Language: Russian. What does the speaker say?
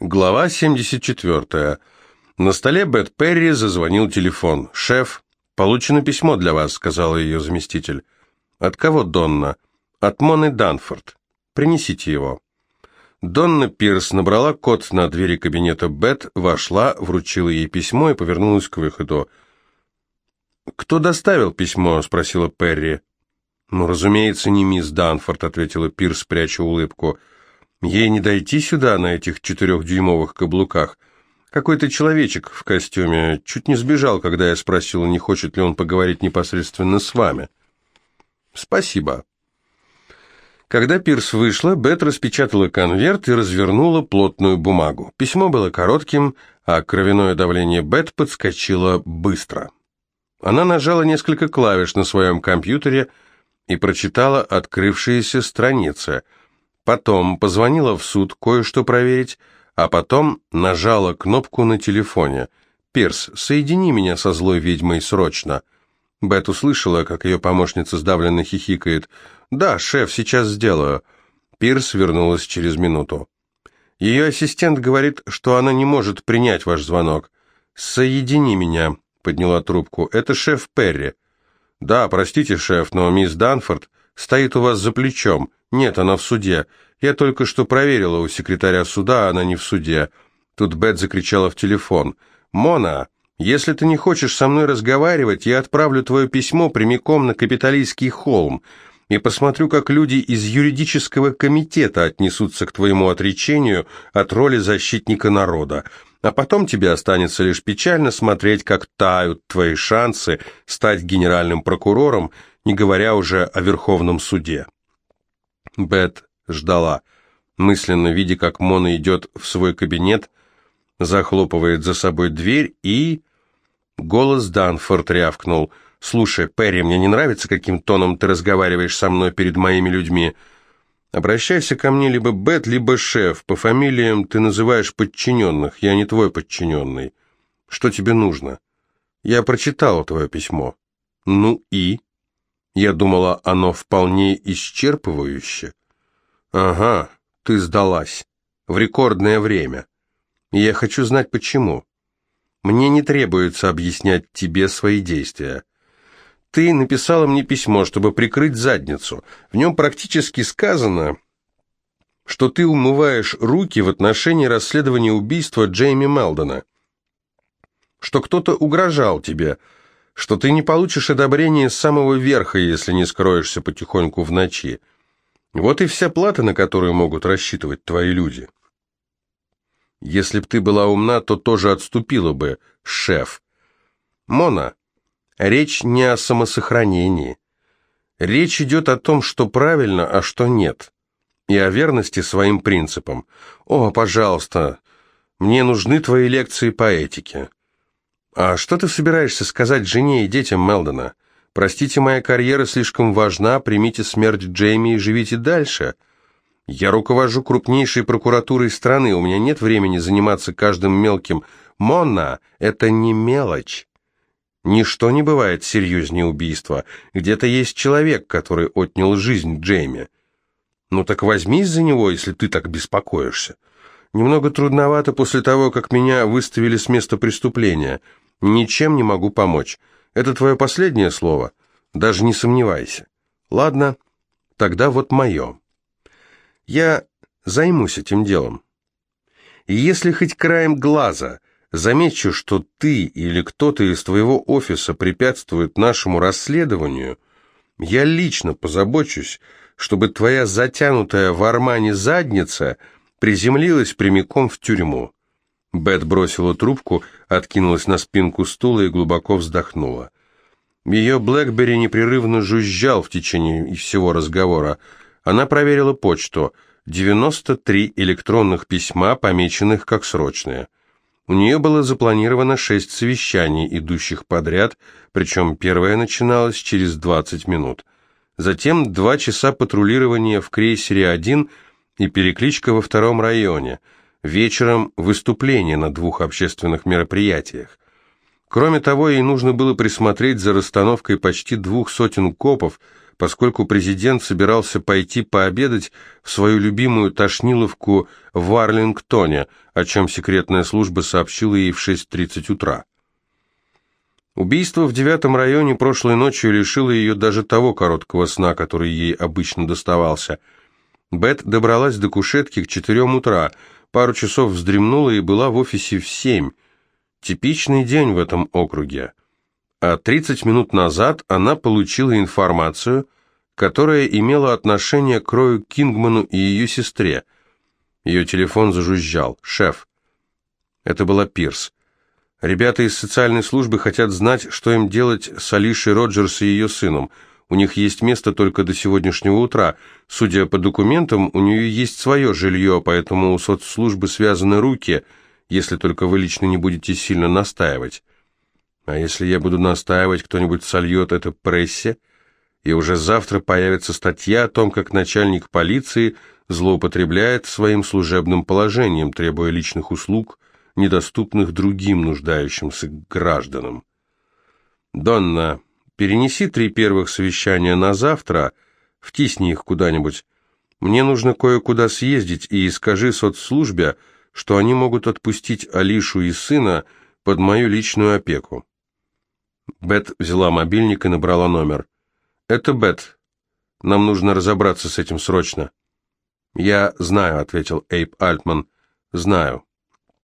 Глава 74. На столе Бет Перри зазвонил телефон. «Шеф, получено письмо для вас», — сказал ее заместитель. «От кого, Донна?» «От Моны Данфорд. Принесите его». Донна Пирс набрала код на двери кабинета Бет, вошла, вручила ей письмо и повернулась к выходу. «Кто доставил письмо?» — спросила Перри. «Ну, разумеется, не мисс Данфорд», — ответила Пирс, пряча улыбку. Ей не дойти сюда на этих четырехдюймовых каблуках. Какой-то человечек в костюме чуть не сбежал, когда я спросил, не хочет ли он поговорить непосредственно с вами. Спасибо. Когда Пирс вышла, Бет распечатала конверт и развернула плотную бумагу. Письмо было коротким, а кровяное давление Бет подскочило быстро. Она нажала несколько клавиш на своем компьютере и прочитала открывшиеся страницы – Потом позвонила в суд кое-что проверить, а потом нажала кнопку на телефоне. «Пирс, соедини меня со злой ведьмой срочно». Бет услышала, как ее помощница сдавленно хихикает. «Да, шеф, сейчас сделаю». Пирс вернулась через минуту. Ее ассистент говорит, что она не может принять ваш звонок. «Соедини меня», — подняла трубку. «Это шеф Перри». «Да, простите, шеф, но мисс Данфорд стоит у вас за плечом. «Нет, она в суде. Я только что проверила у секретаря суда, она не в суде». Тут Бет закричала в телефон. «Мона, если ты не хочешь со мной разговаривать, я отправлю твое письмо прямиком на Капитолийский холм и посмотрю, как люди из юридического комитета отнесутся к твоему отречению от роли защитника народа. А потом тебе останется лишь печально смотреть, как тают твои шансы стать генеральным прокурором, не говоря уже о Верховном суде». Бет ждала, мысленно видя, как Мона идет в свой кабинет, захлопывает за собой дверь и... Голос Данфорд рявкнул. «Слушай, Перри, мне не нравится, каким тоном ты разговариваешь со мной перед моими людьми. Обращайся ко мне либо Бет, либо шеф. По фамилиям ты называешь подчиненных, я не твой подчиненный. Что тебе нужно? Я прочитала твое письмо. Ну и?» Я думала, оно вполне исчерпывающе. Ага, ты сдалась. В рекордное время. Я хочу знать, почему. Мне не требуется объяснять тебе свои действия. Ты написала мне письмо, чтобы прикрыть задницу. В нем практически сказано, что ты умываешь руки в отношении расследования убийства Джейми Мелдона. Что кто-то угрожал тебе, что ты не получишь одобрения с самого верха, если не скроешься потихоньку в ночи. Вот и вся плата, на которую могут рассчитывать твои люди. Если б ты была умна, то тоже отступила бы, шеф. Мона, речь не о самосохранении. Речь идет о том, что правильно, а что нет. И о верности своим принципам. О, пожалуйста, мне нужны твои лекции по этике. «А что ты собираешься сказать жене и детям Мелдона? Простите, моя карьера слишком важна, примите смерть Джейми и живите дальше. Я руковожу крупнейшей прокуратурой страны, у меня нет времени заниматься каждым мелким. Монна, это не мелочь». Ничто не бывает серьезнее убийства. Где-то есть человек, который отнял жизнь Джейми. Ну так возьмись за него, если ты так беспокоишься. Немного трудновато после того, как меня выставили с места преступления. Ничем не могу помочь. Это твое последнее слово? Даже не сомневайся. Ладно, тогда вот мое. Я займусь этим делом. И если хоть краем глаза замечу, что ты или кто-то из твоего офиса препятствует нашему расследованию, я лично позабочусь, чтобы твоя затянутая в армане задница приземлилась прямиком в тюрьму. Бет бросила трубку, откинулась на спинку стула и глубоко вздохнула. Ее Блэкбери непрерывно жужжал в течение всего разговора. Она проверила почту. 93 электронных письма, помеченных как срочные. У нее было запланировано шесть совещаний, идущих подряд, причем первое начиналось через 20 минут. Затем два часа патрулирования в крейсере 1 и перекличка во втором районе – Вечером выступление на двух общественных мероприятиях. Кроме того, ей нужно было присмотреть за расстановкой почти двух сотен копов, поскольку президент собирался пойти пообедать в свою любимую тошниловку в Арлингтоне, о чем секретная служба сообщила ей в 6.30 утра. Убийство в девятом районе прошлой ночью лишило ее даже того короткого сна, который ей обычно доставался. Бет добралась до кушетки к четырем утра, пару часов вздремнула и была в офисе в семь. Типичный день в этом округе. А 30 минут назад она получила информацию, которая имела отношение к Рою Кингману и ее сестре. Ее телефон зажужжал. «Шеф». Это была Пирс. Ребята из социальной службы хотят знать, что им делать с Алишей Роджерс и ее сыном. У них есть место только до сегодняшнего утра. Судя по документам, у нее есть свое жилье, поэтому у соцслужбы связаны руки, если только вы лично не будете сильно настаивать. А если я буду настаивать, кто-нибудь сольет это прессе, и уже завтра появится статья о том, как начальник полиции злоупотребляет своим служебным положением, требуя личных услуг – недоступных другим нуждающимся гражданам. «Донна, перенеси три первых совещания на завтра, втисни их куда-нибудь. Мне нужно кое-куда съездить, и скажи соцслужбе, что они могут отпустить Алишу и сына под мою личную опеку». Бет взяла мобильник и набрала номер. «Это Бет. Нам нужно разобраться с этим срочно». «Я знаю», — ответил Эйп Альтман. «Знаю».